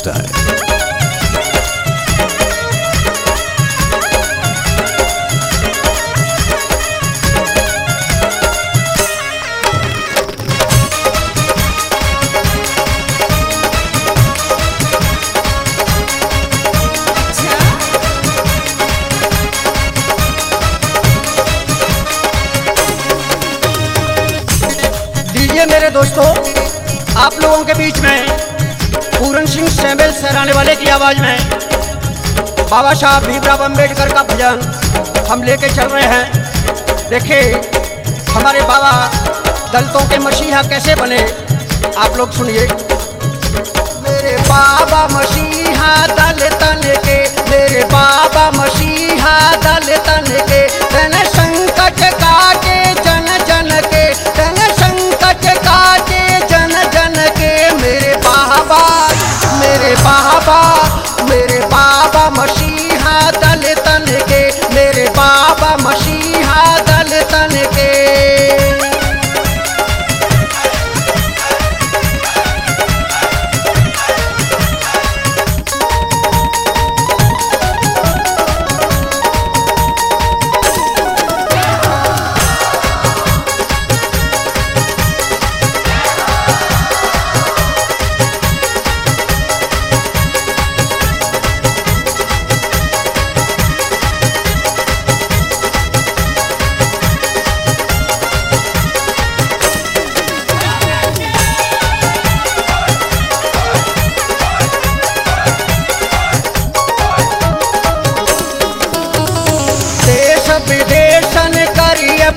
style. दीजिए मेरे दोस्तों आप लोगों के बीच में पूरन सिंह सैम्बल सहराने वाले की आवाज़ में बाबा साहब भीमराव अंबेडकर का भजन हम लेके चल रहे हैं। देखिए, हमारे बाबा दलितों के मसीहा कैसे बने, आप लोग सुनिए। मेरे बाबा मसीहा दलितन के, मेरे बाबा मसीहा दलितन के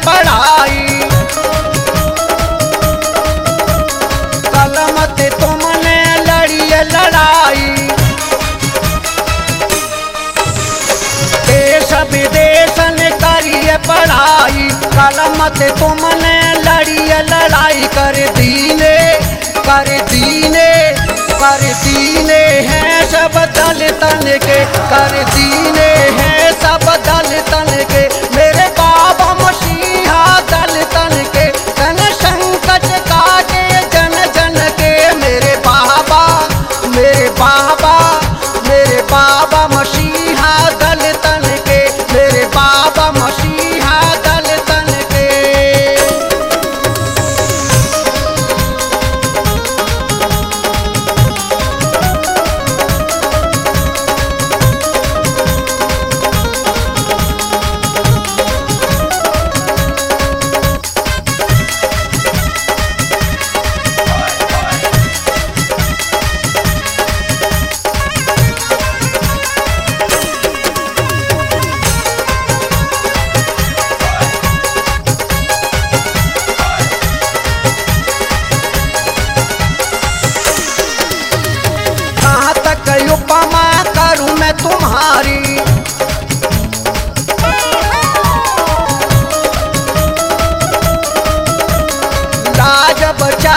पढ़ाई। कलम ते तुमने लड़िए लड़ाई। देश विदेशन करिए पढ़ाई। कलम ते तुमने लड़िए लड़ाई। कर दीने कर दीने कर दीने हैं सब दल तन के। कर दीने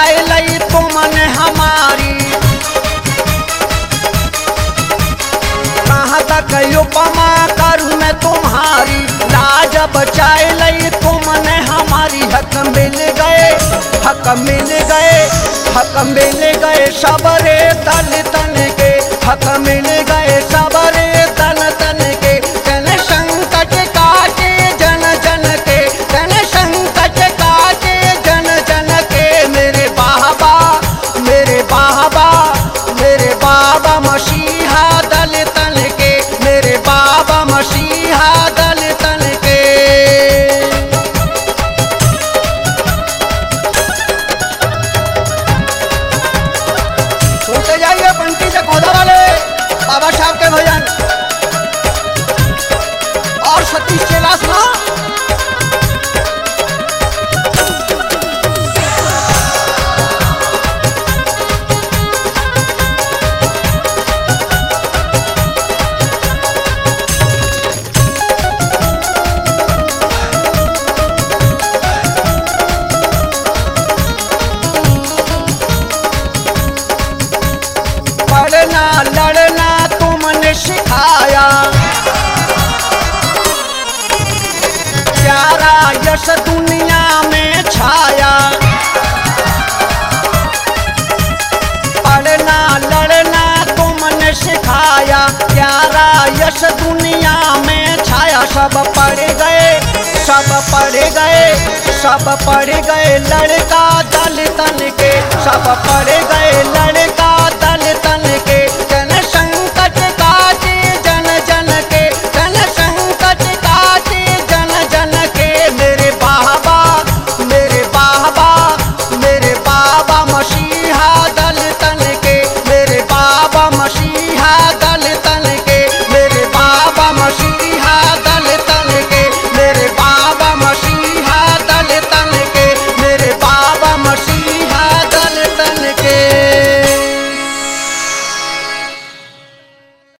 लई तुमने हमारी। कहाँ तक उपमा करूँ मैं तुम्हारी? लाज बचाए लई तुमने हमारी। हक मिल गए, हक मिल गए, हक मिल गए, सबरे तन तन के। हक मिल यश दुनिया में छाया। पढ़ना लड़ना तुमने सिखाया। प्यारा यश दुनिया में छाया। सब पढ़ गए, सब पढ़ गए, सब पढ़ गए। लड़का दल तन के, सब पढ़ गए, लड़का